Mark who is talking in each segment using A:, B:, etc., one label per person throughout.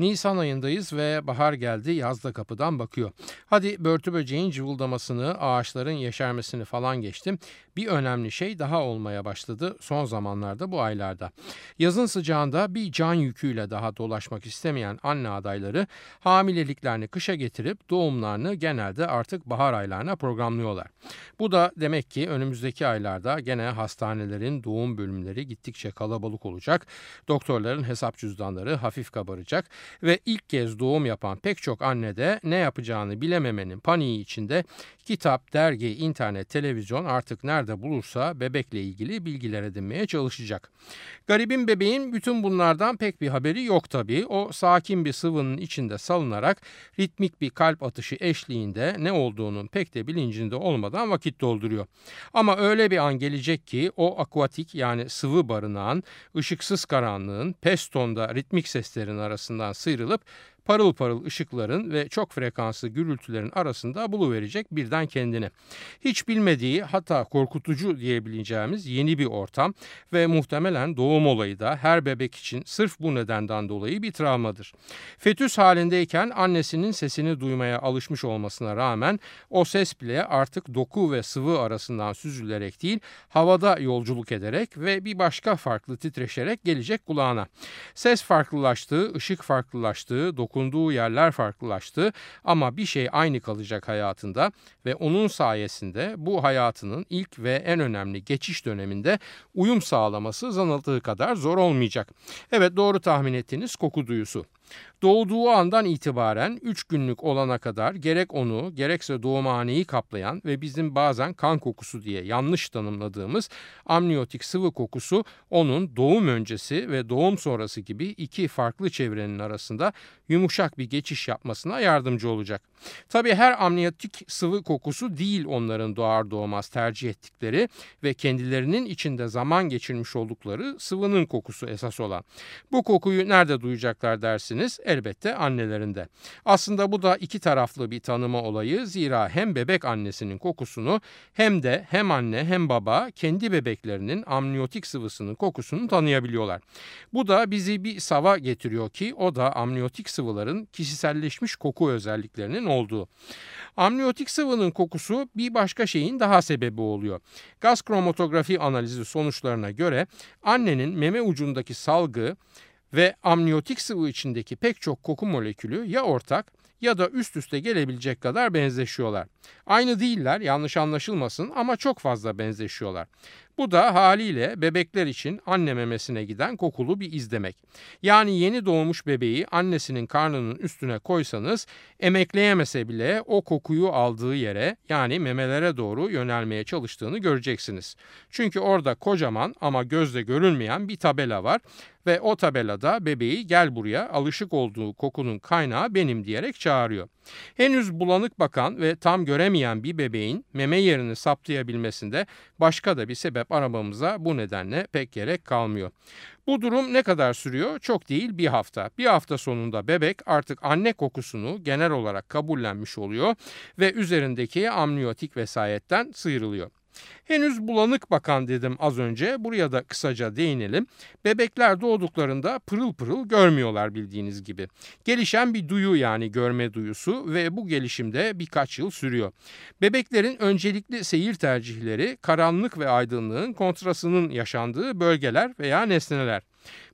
A: Nisan ayındayız ve bahar geldi yaz da kapıdan bakıyor. Hadi börtü böceğin cıvıldamasını, ağaçların yeşermesini falan geçtim. Bir önemli şey daha olmaya başladı son zamanlarda bu aylarda. Yazın sıcağında bir can yüküyle daha dolaşmak istemeyen anne adayları hamileliklerini kışa getirip doğumlarını genelde artık bahar aylarına programlıyorlar. Bu da demek ki önümüzdeki aylarda gene hastanelerin doğum bölümleri gittikçe kalabalık olacak. Doktorların hesap cüzdanları hafif kabaracak ve ilk kez doğum yapan pek çok anne de ne yapacağını bilememenin paniği içinde kitap, dergi, internet, televizyon artık nerede bulursa bebekle ilgili bilgiler edinmeye çalışacak. Garibin bebeğin bütün bunlardan pek bir haberi yok tabii. O sakin bir sıvının içinde salınarak ritmik bir kalp atışı eşliğinde ne olduğunun pek de bilincinde olmadan vakit dolduruyor. Ama öyle bir an gelecek ki o akvatik yani sıvı barınağın ışıksız karanlığın pestonda ritmik seslerin arasından sıyrılıp parıl parıl ışıkların ve çok frekanslı gürültülerin arasında buluverecek birden kendini. Hiç bilmediği hatta korkutucu diyebileceğimiz yeni bir ortam ve muhtemelen doğum olayı da her bebek için sırf bu nedenden dolayı bir travmadır. Fetüs halindeyken annesinin sesini duymaya alışmış olmasına rağmen o ses bile artık doku ve sıvı arasından süzülerek değil havada yolculuk ederek ve bir başka farklı titreşerek gelecek kulağına. Ses farklılaştığı, ışık farklılaştığı, doku dokunduğu yerler farklılaştı ama bir şey aynı kalacak hayatında ve onun sayesinde bu hayatının ilk ve en önemli geçiş döneminde uyum sağlaması zanıldığı kadar zor olmayacak. Evet doğru tahmin ettiğiniz koku duyusu. Doğduğu andan itibaren 3 günlük olana kadar gerek onu gerekse doğumhaneyi kaplayan ve bizim bazen kan kokusu diye yanlış tanımladığımız amniyotik sıvı kokusu onun doğum öncesi ve doğum sonrası gibi iki farklı çevrenin arasında yumuşak bir geçiş yapmasına yardımcı olacak. Tabii her amniyotik sıvı kokusu değil onların doğar doğmaz tercih ettikleri ve kendilerinin içinde zaman geçirmiş oldukları sıvının kokusu esas olan. Bu kokuyu nerede duyacaklar dersiniz? Elbette annelerinde. Aslında bu da iki taraflı bir tanıma olayı zira hem bebek annesinin kokusunu hem de hem anne hem baba kendi bebeklerinin amniyotik sıvısının kokusunu tanıyabiliyorlar. Bu da bizi bir sava getiriyor ki o da amniyotik sıvıların kişiselleşmiş koku özelliklerinin olduğu. Amniyotik sıvının kokusu bir başka şeyin daha sebebi oluyor. Gaz kromatografi analizi sonuçlarına göre annenin meme ucundaki salgı ve amniyotik sıvı içindeki pek çok koku molekülü ya ortak ya da üst üste gelebilecek kadar benzeşiyorlar. Aynı değiller yanlış anlaşılmasın ama çok fazla benzeşiyorlar. Bu da haliyle bebekler için anne memesine giden kokulu bir iz demek. Yani yeni doğmuş bebeği annesinin karnının üstüne koysanız emekleyemese bile o kokuyu aldığı yere yani memelere doğru yönelmeye çalıştığını göreceksiniz. Çünkü orada kocaman ama gözle görülmeyen bir tabela var ve o tabelada bebeği gel buraya alışık olduğu kokunun kaynağı benim diyerek çağırıyor. Henüz bulanık bakan ve tam göremeyen bir bebeğin meme yerini saptayabilmesinde başka da bir sebep aramamıza bu nedenle pek gerek kalmıyor. Bu durum ne kadar sürüyor? Çok değil bir hafta. Bir hafta sonunda bebek artık anne kokusunu genel olarak kabullenmiş oluyor ve üzerindeki amniyotik vesayetten sıyrılıyor. Henüz bulanık bakan dedim az önce. Buraya da kısaca değinelim. Bebekler doğduklarında pırıl pırıl görmüyorlar bildiğiniz gibi. Gelişen bir duyu yani görme duyusu ve bu gelişimde birkaç yıl sürüyor. Bebeklerin öncelikli seyir tercihleri karanlık ve aydınlığın kontrasının yaşandığı bölgeler veya nesneler.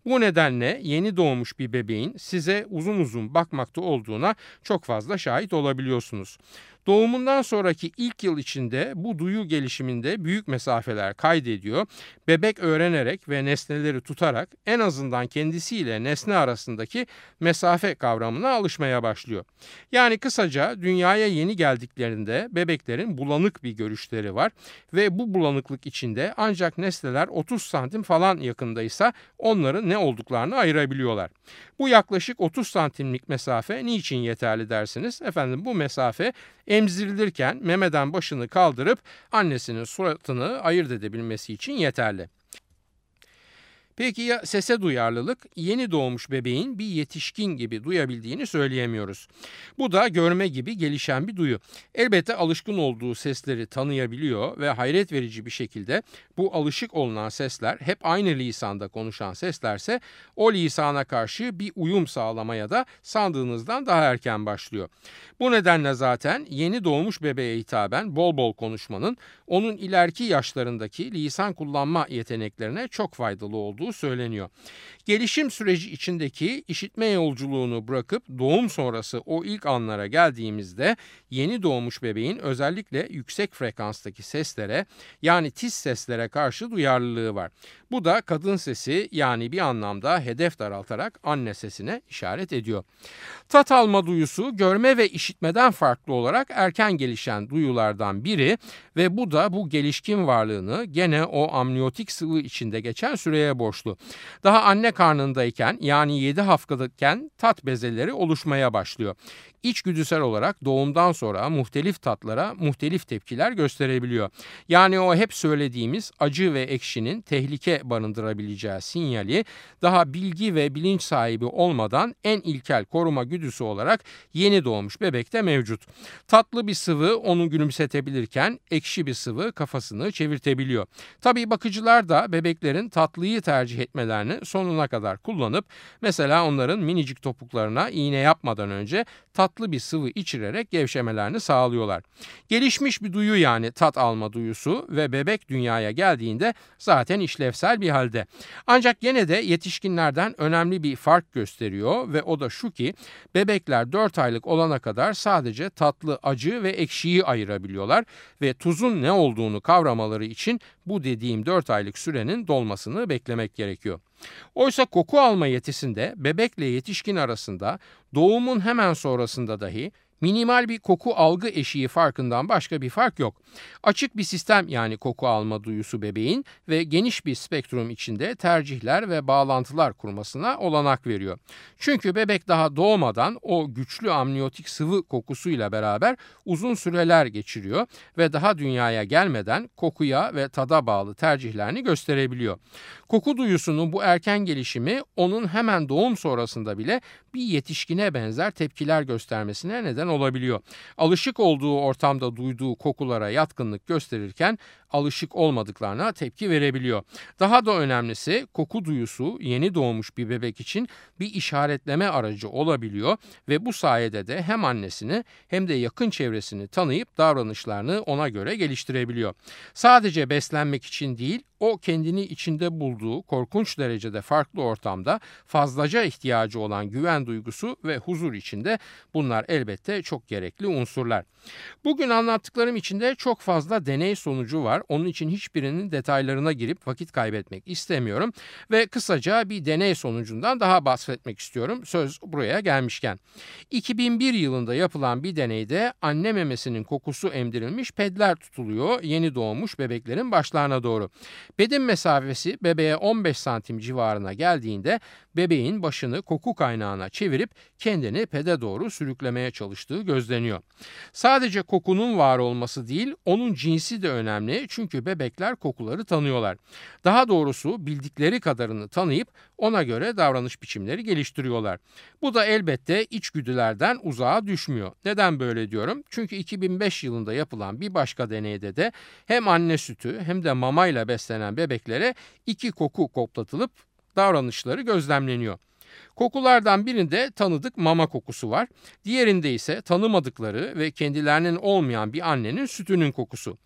A: Bu nedenle yeni doğmuş bir bebeğin size uzun uzun bakmakta olduğuna çok fazla şahit olabiliyorsunuz. Doğumundan sonraki ilk yıl içinde bu duyu gelişiminde büyük mesafeler kaydediyor. Bebek öğrenerek ve nesneleri tutarak en azından kendisiyle nesne arasındaki mesafe kavramına alışmaya başlıyor. Yani kısaca dünyaya yeni geldiklerinde bebeklerin bulanık bir görüşleri var ve bu bulanıklık içinde ancak nesneler 30 santim falan yakındaysa onların ne olduklarını ayırabiliyorlar. Bu yaklaşık 30 santimlik mesafe niçin yeterli dersiniz? Efendim bu mesafe emzirilirken memeden başını kaldırıp annesinin suratını ayırt edebilmesi için yeterli. Peki ya sese duyarlılık? Yeni doğmuş bebeğin bir yetişkin gibi duyabildiğini söyleyemiyoruz. Bu da görme gibi gelişen bir duyu. Elbette alışkın olduğu sesleri tanıyabiliyor ve hayret verici bir şekilde bu alışık olunan sesler hep aynı lisanda konuşan seslerse o lisana karşı bir uyum sağlamaya da sandığınızdan daha erken başlıyor. Bu nedenle zaten yeni doğmuş bebeğe hitaben bol bol konuşmanın onun ileriki yaşlarındaki lisan kullanma yeteneklerine çok faydalı olduğu söyleniyor. Gelişim süreci içindeki işitme yolculuğunu bırakıp doğum sonrası o ilk anlara geldiğimizde yeni doğmuş bebeğin özellikle yüksek frekanstaki seslere yani tiz seslere karşı duyarlılığı var. Bu da kadın sesi yani bir anlamda hedef daraltarak anne sesine işaret ediyor. Tat alma duyusu görme ve işitmeden farklı olarak erken gelişen duyulardan biri ve bu da bu gelişkin varlığını gene o amniyotik sıvı içinde geçen süreye borçlu. Daha anne karnındayken yani 7 haftadayken tat bezeleri oluşmaya başlıyor içgüdüsel olarak doğumdan sonra muhtelif tatlara muhtelif tepkiler gösterebiliyor. Yani o hep söylediğimiz acı ve ekşinin tehlike barındırabileceği sinyali daha bilgi ve bilinç sahibi olmadan en ilkel koruma güdüsü olarak yeni doğmuş bebekte mevcut. Tatlı bir sıvı onu gülümsetebilirken ekşi bir sıvı kafasını çevirtebiliyor. Tabii bakıcılar da bebeklerin tatlıyı tercih etmelerini sonuna kadar kullanıp mesela onların minicik topuklarına iğne yapmadan önce tatlı bir sıvı içirerek gevşemelerini sağlıyorlar. Gelişmiş bir duyu yani tat alma duyusu ve bebek dünyaya geldiğinde zaten işlevsel bir halde. Ancak yine de yetişkinlerden önemli bir fark gösteriyor ve o da şu ki bebekler 4 aylık olana kadar sadece tatlı, acı ve ekşiyi ayırabiliyorlar ve tuzun ne olduğunu kavramaları için bu dediğim 4 aylık sürenin dolmasını beklemek gerekiyor. Oysa koku alma yetisinde bebekle yetişkin arasında doğumun hemen sonrasında dahi Minimal bir koku algı eşiği farkından başka bir fark yok. Açık bir sistem yani koku alma duyusu bebeğin ve geniş bir spektrum içinde tercihler ve bağlantılar kurmasına olanak veriyor. Çünkü bebek daha doğmadan o güçlü amniyotik sıvı kokusuyla beraber uzun süreler geçiriyor ve daha dünyaya gelmeden kokuya ve tada bağlı tercihlerini gösterebiliyor. Koku duyusunun bu erken gelişimi onun hemen doğum sonrasında bile bir yetişkine benzer tepkiler göstermesine neden olabiliyor. Alışık olduğu ortamda duyduğu kokulara yatkınlık gösterirken alışık olmadıklarına tepki verebiliyor. Daha da önemlisi koku duyusu yeni doğmuş bir bebek için bir işaretleme aracı olabiliyor ve bu sayede de hem annesini hem de yakın çevresini tanıyıp davranışlarını ona göre geliştirebiliyor. Sadece beslenmek için değil o kendini içinde bulduğu korkunç derecede farklı ortamda fazlaca ihtiyacı olan güven duygusu ve huzur içinde bunlar elbette çok gerekli unsurlar. Bugün anlattıklarım içinde çok fazla deney sonucu var. Onun için hiçbirinin detaylarına girip vakit kaybetmek istemiyorum ve kısaca bir deney sonucundan daha bahsetmek istiyorum. Söz buraya gelmişken. 2001 yılında yapılan bir deneyde anne memesinin kokusu emdirilmiş pedler tutuluyor yeni doğmuş bebeklerin başlarına doğru. Pedin mesafesi bebeğe 15 santim civarına geldiğinde bebeğin başını koku kaynağına çevirip kendini pede doğru sürüklemeye çalıştığı gözleniyor. Sadece kokunun var olması değil, onun cinsi de önemli çünkü bebekler kokuları tanıyorlar. Daha doğrusu bildikleri kadarını tanıyıp ona göre davranış biçimleri geliştiriyorlar. Bu da elbette içgüdülerden uzağa düşmüyor. Neden böyle diyorum? Çünkü 2005 yılında yapılan bir başka deneyde de hem anne sütü hem de mamayla beslenen bebeklere iki koku koplatılıp davranışları gözlemleniyor. Kokulardan birinde tanıdık mama kokusu var. Diğerinde ise tanımadıkları ve kendilerinin olmayan bir annenin sütünün kokusu.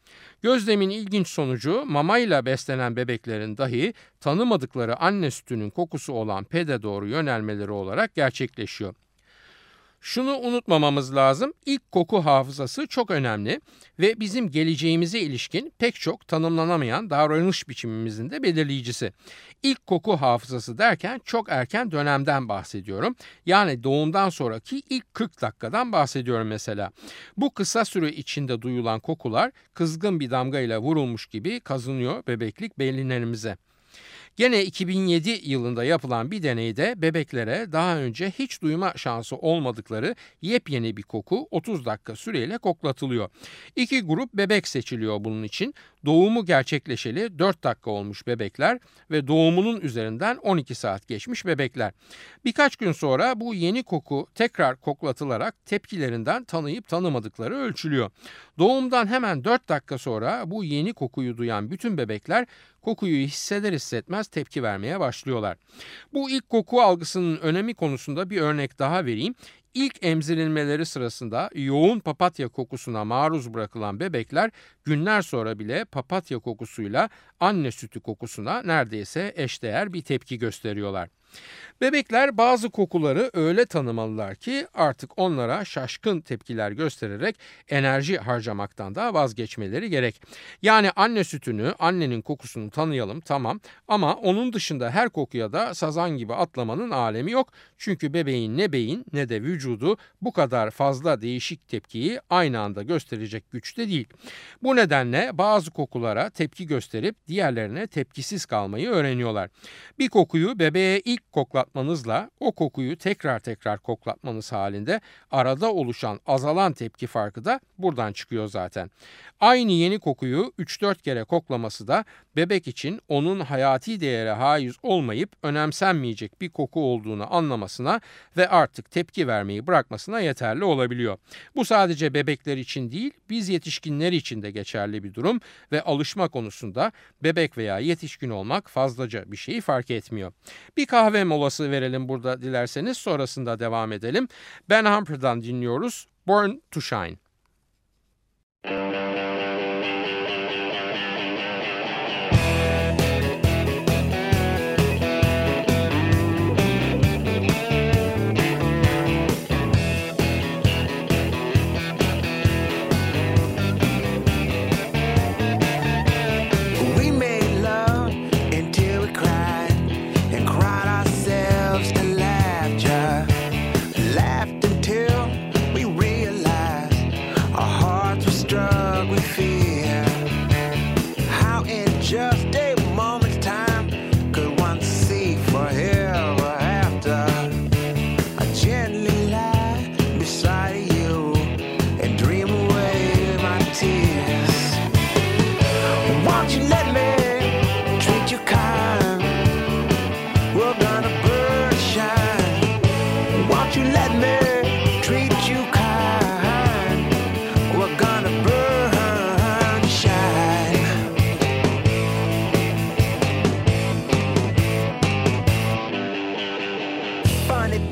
A: Gözlemin ilginç sonucu mamayla beslenen bebeklerin dahi tanımadıkları anne sütünün kokusu olan pede doğru yönelmeleri olarak gerçekleşiyor. Şunu unutmamamız lazım. İlk koku hafızası çok önemli ve bizim geleceğimize ilişkin pek çok tanımlanamayan davranış biçimimizin de belirleyicisi. İlk koku hafızası derken çok erken dönemden bahsediyorum. Yani doğumdan sonraki ilk 40 dakikadan bahsediyorum mesela. Bu kısa süre içinde duyulan kokular kızgın bir damga ile vurulmuş gibi kazınıyor bebeklik beyinlerimize. Gene 2007 yılında yapılan bir deneyde bebeklere daha önce hiç duyma şansı olmadıkları yepyeni bir koku 30 dakika süreyle koklatılıyor. İki grup bebek seçiliyor bunun için. Doğumu gerçekleşeli 4 dakika olmuş bebekler ve doğumunun üzerinden 12 saat geçmiş bebekler. Birkaç gün sonra bu yeni koku tekrar koklatılarak tepkilerinden tanıyıp tanımadıkları ölçülüyor. Doğumdan hemen 4 dakika sonra bu yeni kokuyu duyan bütün bebekler kokuyu hisseder hissetmez tepki vermeye başlıyorlar. Bu ilk koku algısının önemi konusunda bir örnek daha vereyim. İlk emzirilmeleri sırasında yoğun papatya kokusuna maruz bırakılan bebekler günler sonra bile papatya kokusuyla anne sütü kokusuna neredeyse eşdeğer bir tepki gösteriyorlar. Bebekler bazı kokuları öyle tanımalılar ki artık onlara şaşkın tepkiler göstererek enerji harcamaktan da vazgeçmeleri gerek. Yani anne sütünü, annenin kokusunu tanıyalım tamam ama onun dışında her kokuya da sazan gibi atlamanın alemi yok. Çünkü bebeğin ne beyin ne de vücudu bu kadar fazla değişik tepkiyi aynı anda gösterecek güçte değil. Bu nedenle bazı kokulara tepki gösterip diğerlerine tepkisiz kalmayı öğreniyorlar. Bir kokuyu bebeğe ilk koklat koklatmanızla o kokuyu tekrar tekrar koklatmanız halinde arada oluşan azalan tepki farkı da buradan çıkıyor zaten. Aynı yeni kokuyu 3-4 kere koklaması da bebek için onun hayati değere haiz olmayıp önemsenmeyecek bir koku olduğunu anlamasına ve artık tepki vermeyi bırakmasına yeterli olabiliyor. Bu sadece bebekler için değil biz yetişkinler için de geçerli bir durum ve alışma konusunda bebek veya yetişkin olmak fazlaca bir şeyi fark etmiyor. Bir kahve molası verelim burada dilerseniz sonrasında devam edelim. Ben Humper'dan dinliyoruz Born to Shine.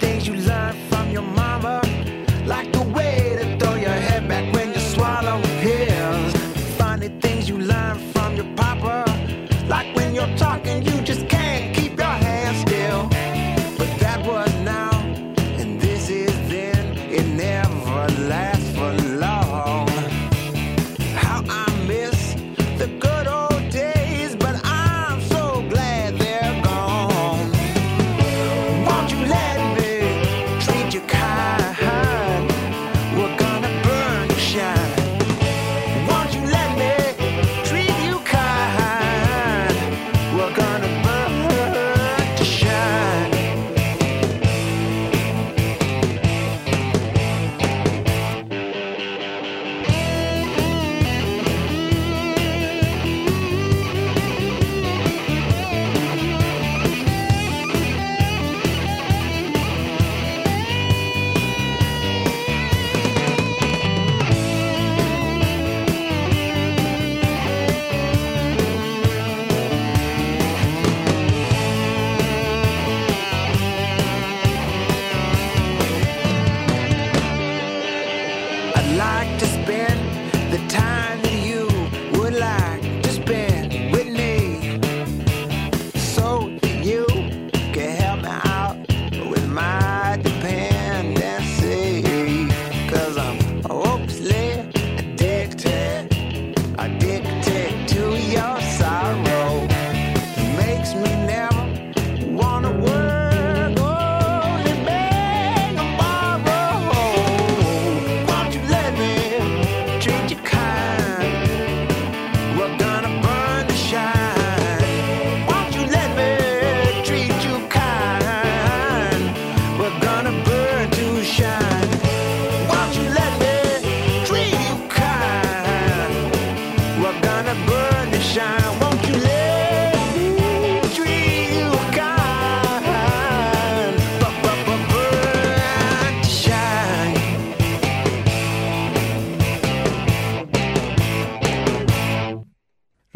B: things you learn from your mama, like the way to throw your head back when you swallow pills. Funny things you learn from your papa, like when you're talking, you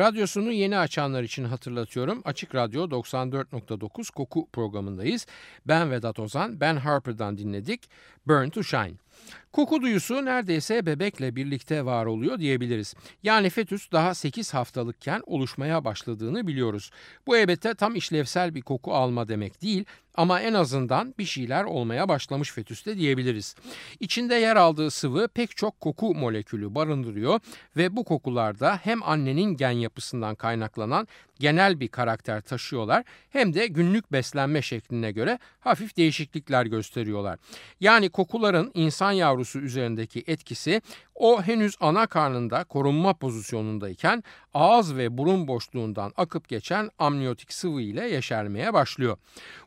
A: Radyosunu yeni açanlar için hatırlatıyorum. Açık Radyo 94.9 Koku programındayız. Ben Vedat Ozan, Ben Harper'dan dinledik. Burn to Shine. Koku duyusu neredeyse bebekle birlikte var oluyor diyebiliriz. Yani fetüs daha 8 haftalıkken oluşmaya başladığını biliyoruz. Bu elbette tam işlevsel bir koku alma demek değil ama en azından bir şeyler olmaya başlamış fetüste diyebiliriz. İçinde yer aldığı sıvı pek çok koku molekülü barındırıyor ve bu kokularda hem annenin gen yapısından kaynaklanan genel bir karakter taşıyorlar hem de günlük beslenme şekline göre hafif değişiklikler gösteriyorlar. Yani kokuların insan yavrusu üzerindeki etkisi o henüz ana karnında korunma pozisyonundayken ağız ve burun boşluğundan akıp geçen amniyotik sıvı ile yeşermeye başlıyor.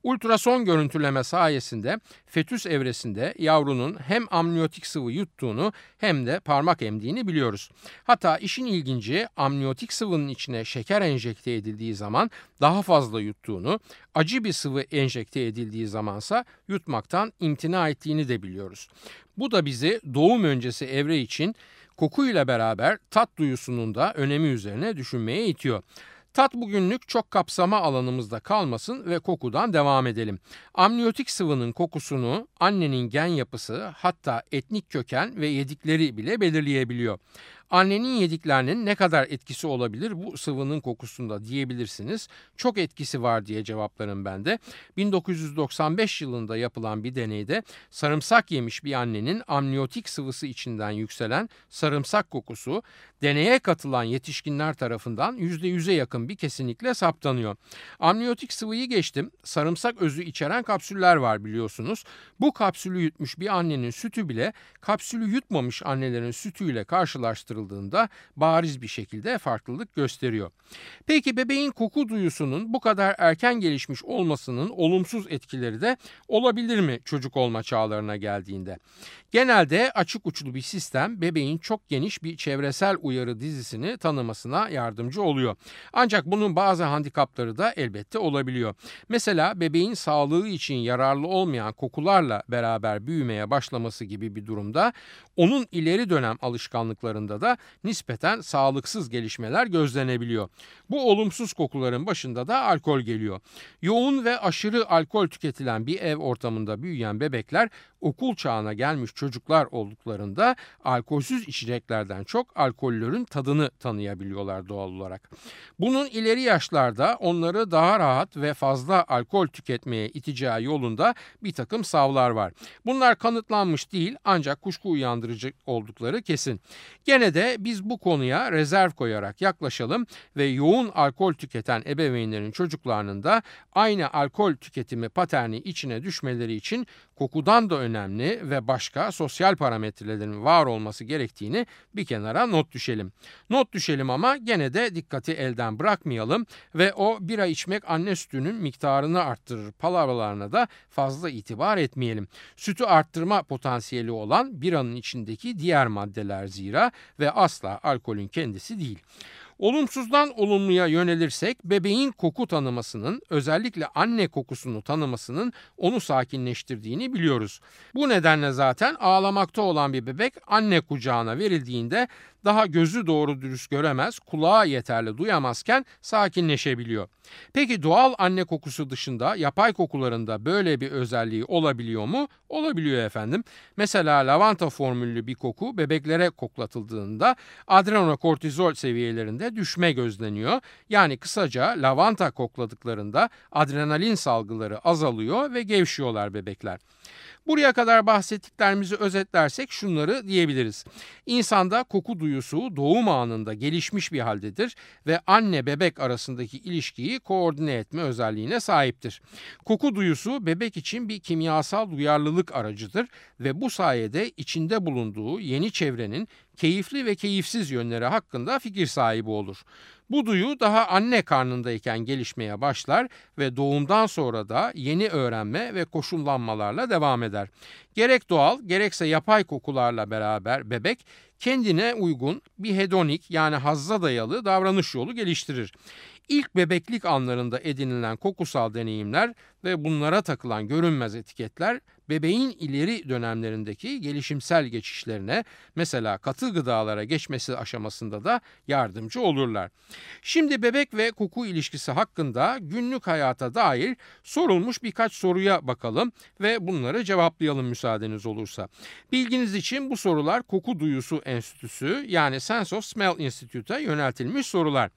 A: Ultrason görüntüleme sayesinde fetüs evresinde yavrunun hem amniyotik sıvı yuttuğunu hem de parmak emdiğini biliyoruz. Hatta işin ilginci amniyotik sıvının içine şeker enjekte edildiği zaman daha fazla yuttuğunu, acı bir sıvı enjekte edildiği zamansa yutmaktan imtina ettiğini de biliyoruz. Bu da bizi doğum öncesi evre için kokuyla beraber tat duyusunun da önemi üzerine düşünmeye itiyor. Tat bugünlük çok kapsama alanımızda kalmasın ve kokudan devam edelim. Amniyotik sıvının kokusunu annenin gen yapısı hatta etnik köken ve yedikleri bile belirleyebiliyor. Annenin yediklerinin ne kadar etkisi olabilir bu sıvının kokusunda diyebilirsiniz. Çok etkisi var diye cevaplarım ben de. 1995 yılında yapılan bir deneyde sarımsak yemiş bir annenin amniyotik sıvısı içinden yükselen sarımsak kokusu deneye katılan yetişkinler tarafından %100'e yakın bir kesinlikle saptanıyor. Amniyotik sıvıyı geçtim. Sarımsak özü içeren kapsüller var biliyorsunuz. Bu kapsülü yutmuş bir annenin sütü bile kapsülü yutmamış annelerin sütüyle karşılaştırıldığında bariz bir şekilde farklılık gösteriyor. Peki bebeğin koku duyusunun bu kadar erken gelişmiş olmasının olumsuz etkileri de olabilir mi çocuk olma çağlarına geldiğinde? Genelde açık uçlu bir sistem bebeğin çok geniş bir çevresel uyarı dizisini tanımasına yardımcı oluyor. Ancak bunun bazı handikapları da elbette olabiliyor. Mesela bebeğin sağlığı için yararlı olmayan kokularla beraber büyümeye başlaması gibi bir durumda onun ileri dönem alışkanlıklarında da nispeten sağlıksız gelişmeler gözlenebiliyor. Bu olumsuz kokuların başında da alkol geliyor. Yoğun ve aşırı alkol tüketilen bir ev ortamında büyüyen bebekler okul çağına gelmiş çocuklar olduklarında alkolsüz içeceklerden çok alkollörün tadını tanıyabiliyorlar doğal olarak. Bunun ileri yaşlarda onları daha rahat ve fazla alkol tüketmeye iteceği yolunda bir takım savlar var. Bunlar kanıtlanmış değil ancak kuşku uyandırıcı oldukları kesin. Gene de biz bu konuya rezerv koyarak yaklaşalım ve yoğun alkol tüketen ebeveynlerin çocuklarının da aynı alkol tüketimi paterni içine düşmeleri için kokudan da önemli ve başka sosyal parametrelerin var olması gerektiğini bir kenara not düşelim. Not düşelim ama gene de dikkati elden bırakmayalım ve o bira içmek anne sütünün miktarını arttırır palavralarına da fazla itibar etmeyelim. Sütü arttırma potansiyeli olan biranın içindeki diğer maddeler zira ve asla alkolün kendisi değil. Olumsuzdan olumluya yönelirsek bebeğin koku tanımasının özellikle anne kokusunu tanımasının onu sakinleştirdiğini biliyoruz. Bu nedenle zaten ağlamakta olan bir bebek anne kucağına verildiğinde daha gözü doğru dürüst göremez, kulağı yeterli duyamazken sakinleşebiliyor. Peki doğal anne kokusu dışında yapay kokularında böyle bir özelliği olabiliyor mu? Olabiliyor efendim. Mesela lavanta formüllü bir koku bebeklere koklatıldığında adrenokortizol seviyelerinde düşme gözleniyor. Yani kısaca lavanta kokladıklarında adrenalin salgıları azalıyor ve gevşiyorlar bebekler. Buraya kadar bahsettiklerimizi özetlersek şunları diyebiliriz. İnsanda koku duyusu doğum anında gelişmiş bir haldedir ve anne bebek arasındaki ilişkiyi koordine etme özelliğine sahiptir. Koku duyusu bebek için bir kimyasal duyarlılık aracıdır ve bu sayede içinde bulunduğu yeni çevrenin keyifli ve keyifsiz yönleri hakkında fikir sahibi olur. Bu duyu daha anne karnındayken gelişmeye başlar ve doğumdan sonra da yeni öğrenme ve koşullanmalarla devam eder. Gerek doğal gerekse yapay kokularla beraber bebek kendine uygun bir hedonik yani hazza dayalı davranış yolu geliştirir. İlk bebeklik anlarında edinilen kokusal deneyimler ve bunlara takılan görünmez etiketler bebeğin ileri dönemlerindeki gelişimsel geçişlerine mesela katı gıdalara geçmesi aşamasında da yardımcı olurlar. Şimdi bebek ve koku ilişkisi hakkında günlük hayata dair sorulmuş birkaç soruya bakalım ve bunları cevaplayalım müsaadeniz olursa. Bilginiz için bu sorular Koku Duyusu Enstitüsü yani Sense of Smell Institute'a yöneltilmiş sorular.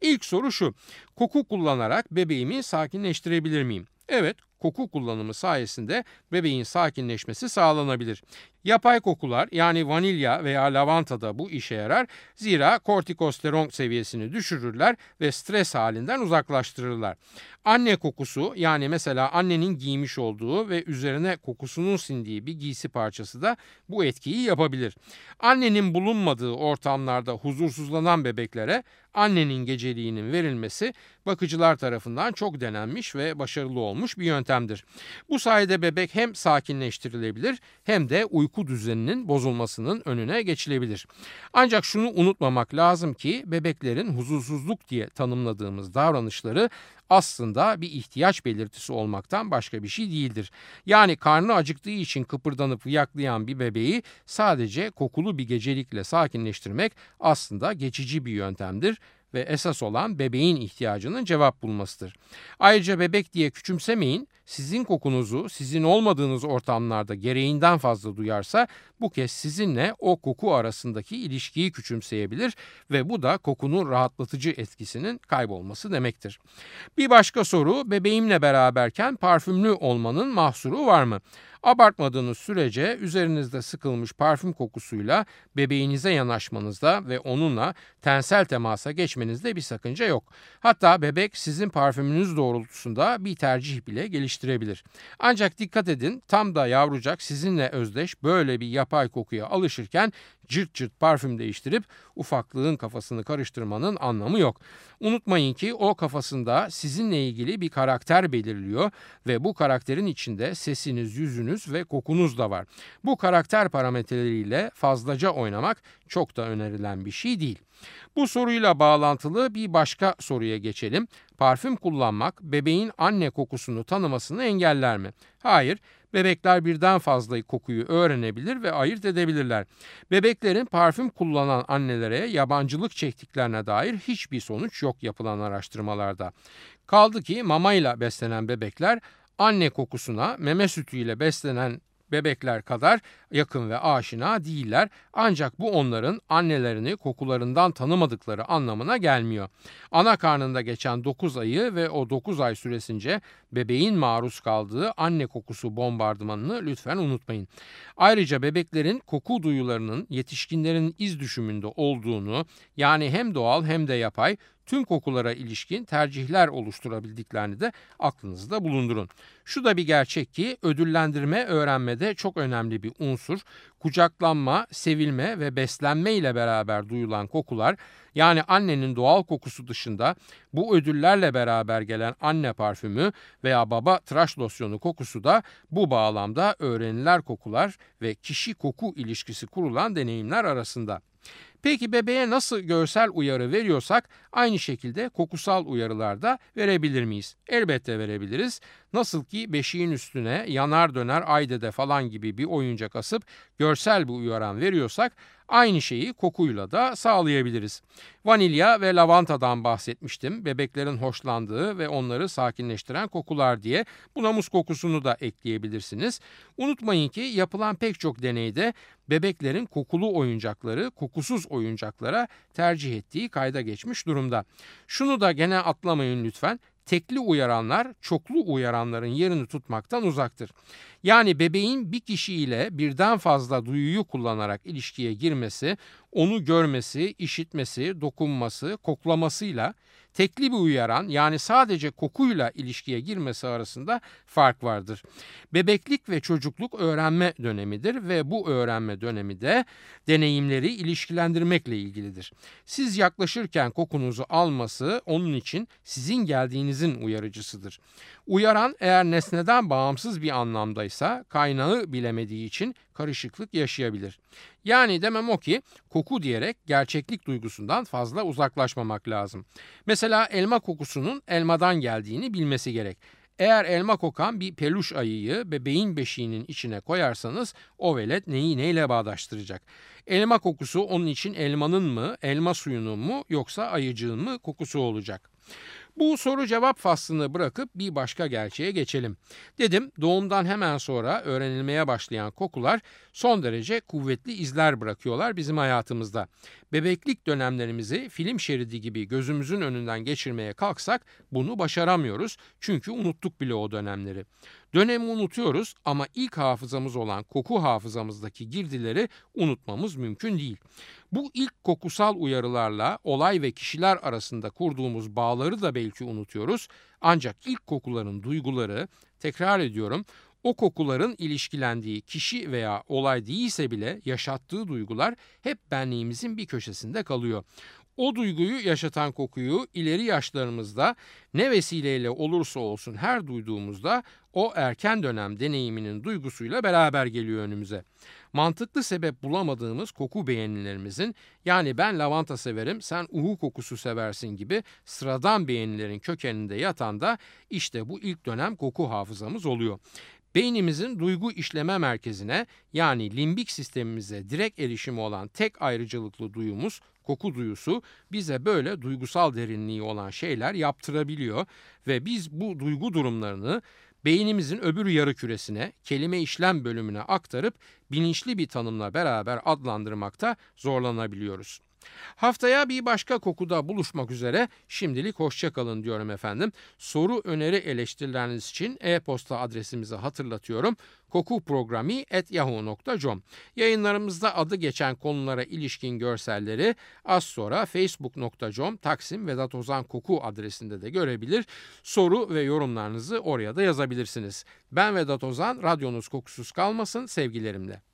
A: İlk soru şu. Koku kullanarak bebeğimi sakinleştirebilir miyim? Evet, koku kullanımı sayesinde bebeğin sakinleşmesi sağlanabilir. Yapay kokular yani vanilya veya lavanta da bu işe yarar. Zira kortikosteron seviyesini düşürürler ve stres halinden uzaklaştırırlar. Anne kokusu yani mesela annenin giymiş olduğu ve üzerine kokusunun sindiği bir giysi parçası da bu etkiyi yapabilir. Annenin bulunmadığı ortamlarda huzursuzlanan bebeklere annenin geceliğinin verilmesi bakıcılar tarafından çok denenmiş ve başarılı olmuş bir yöntemdir. Bu sayede bebek hem sakinleştirilebilir hem de uyku düzeninin bozulmasının önüne geçilebilir. Ancak şunu unutmamak lazım ki bebeklerin huzursuzluk diye tanımladığımız davranışları aslında bir ihtiyaç belirtisi olmaktan başka bir şey değildir. Yani karnı acıktığı için kıpırdanıp yaklayan bir bebeği sadece kokulu bir gecelikle sakinleştirmek aslında geçici bir yöntemdir ve esas olan bebeğin ihtiyacının cevap bulmasıdır. Ayrıca bebek diye küçümsemeyin. Sizin kokunuzu sizin olmadığınız ortamlarda gereğinden fazla duyarsa bu kez sizinle o koku arasındaki ilişkiyi küçümseyebilir ve bu da kokunun rahatlatıcı etkisinin kaybolması demektir. Bir başka soru bebeğimle beraberken parfümlü olmanın mahsuru var mı? Abartmadığınız sürece üzerinizde sıkılmış parfüm kokusuyla bebeğinize yanaşmanızda ve onunla tensel temasa geçmenizde bir sakınca yok. Hatta bebek sizin parfümünüz doğrultusunda bir tercih bile geliştirebilir. Ancak dikkat edin tam da yavrucak sizinle özdeş böyle bir yapay kokuya alışırken cırt cırt parfüm değiştirip ufaklığın kafasını karıştırmanın anlamı yok. Unutmayın ki o kafasında sizinle ilgili bir karakter belirliyor ve bu karakterin içinde sesiniz, yüzünüz ve kokunuz da var. Bu karakter parametreleriyle fazlaca oynamak çok da önerilen bir şey değil. Bu soruyla bağlantılı bir başka soruya geçelim. Parfüm kullanmak bebeğin anne kokusunu tanımasını engeller mi? Hayır, Bebekler birden fazla kokuyu öğrenebilir ve ayırt edebilirler. Bebeklerin parfüm kullanan annelere yabancılık çektiklerine dair hiçbir sonuç yok yapılan araştırmalarda. Kaldı ki mamayla beslenen bebekler anne kokusuna meme sütüyle beslenen bebekler kadar yakın ve aşina değiller. Ancak bu onların annelerini kokularından tanımadıkları anlamına gelmiyor. Ana karnında geçen 9 ayı ve o 9 ay süresince bebeğin maruz kaldığı anne kokusu bombardımanını lütfen unutmayın. Ayrıca bebeklerin koku duyularının yetişkinlerin iz düşümünde olduğunu yani hem doğal hem de yapay tüm kokulara ilişkin tercihler oluşturabildiklerini de aklınızda bulundurun. Şu da bir gerçek ki ödüllendirme öğrenmede çok önemli bir unsur. Kucaklanma, sevilme ve beslenme ile beraber duyulan kokular yani annenin doğal kokusu dışında bu ödüllerle beraber gelen anne parfümü veya baba tıraş losyonu kokusu da bu bağlamda öğreniler kokular ve kişi koku ilişkisi kurulan deneyimler arasında. Peki bebeğe nasıl görsel uyarı veriyorsak aynı şekilde kokusal uyarılar da verebilir miyiz? Elbette verebiliriz. Nasıl ki beşiğin üstüne yanar döner aydede falan gibi bir oyuncak asıp görsel bir uyaran veriyorsak Aynı şeyi kokuyla da sağlayabiliriz. Vanilya ve lavantadan bahsetmiştim. Bebeklerin hoşlandığı ve onları sakinleştiren kokular diye. Buna muz kokusunu da ekleyebilirsiniz. Unutmayın ki yapılan pek çok deneyde bebeklerin kokulu oyuncakları kokusuz oyuncaklara tercih ettiği kayda geçmiş durumda. Şunu da gene atlamayın lütfen tekli uyaranlar çoklu uyaranların yerini tutmaktan uzaktır. Yani bebeğin bir kişiyle birden fazla duyuyu kullanarak ilişkiye girmesi, onu görmesi, işitmesi, dokunması, koklamasıyla tekli bir uyaran yani sadece kokuyla ilişkiye girmesi arasında fark vardır. Bebeklik ve çocukluk öğrenme dönemidir ve bu öğrenme dönemi de deneyimleri ilişkilendirmekle ilgilidir. Siz yaklaşırken kokunuzu alması onun için sizin geldiğinizin uyarıcısıdır. Uyaran eğer nesneden bağımsız bir anlamdaysa kaynağı bilemediği için karışıklık yaşayabilir. Yani demem o ki koku diyerek gerçeklik duygusundan fazla uzaklaşmamak lazım. Mesela elma kokusunun elmadan geldiğini bilmesi gerek. Eğer elma kokan bir peluş ayıyı bebeğin beşiğinin içine koyarsanız o velet neyi neyle bağdaştıracak? Elma kokusu onun için elmanın mı, elma suyunun mu yoksa ayıcığın mı kokusu olacak? Bu soru cevap faslını bırakıp bir başka gerçeğe geçelim. Dedim doğumdan hemen sonra öğrenilmeye başlayan kokular son derece kuvvetli izler bırakıyorlar bizim hayatımızda. Bebeklik dönemlerimizi film şeridi gibi gözümüzün önünden geçirmeye kalksak bunu başaramıyoruz çünkü unuttuk bile o dönemleri. Dönemi unutuyoruz ama ilk hafızamız olan koku hafızamızdaki girdileri unutmamız mümkün değil. Bu ilk kokusal uyarılarla olay ve kişiler arasında kurduğumuz bağları da belki unutuyoruz. Ancak ilk kokuların duyguları, tekrar ediyorum, o kokuların ilişkilendiği kişi veya olay değilse bile yaşattığı duygular hep benliğimizin bir köşesinde kalıyor. O duyguyu yaşatan kokuyu ileri yaşlarımızda ne vesileyle olursa olsun her duyduğumuzda o erken dönem deneyiminin duygusuyla beraber geliyor önümüze. Mantıklı sebep bulamadığımız koku beğenilerimizin yani ben lavanta severim sen uhu kokusu seversin gibi sıradan beğenilerin kökeninde yatan da işte bu ilk dönem koku hafızamız oluyor. Beynimizin duygu işleme merkezine yani limbik sistemimize direkt erişimi olan tek ayrıcalıklı duyumuz koku duyusu bize böyle duygusal derinliği olan şeyler yaptırabiliyor ve biz bu duygu durumlarını beynimizin öbür yarı küresine, kelime işlem bölümüne aktarıp bilinçli bir tanımla beraber adlandırmakta zorlanabiliyoruz. Haftaya bir başka kokuda buluşmak üzere şimdilik hoşçakalın diyorum efendim. Soru, öneri, eleştirileriniz için e-posta adresimizi hatırlatıyorum. kokuprogrami.yahoo.com Yayınlarımızda adı geçen konulara ilişkin görselleri az sonra facebook.com Taksim Vedat Ozan Koku adresinde de görebilir. Soru ve yorumlarınızı oraya da yazabilirsiniz. Ben Vedat Ozan, radyonuz kokusuz kalmasın sevgilerimle.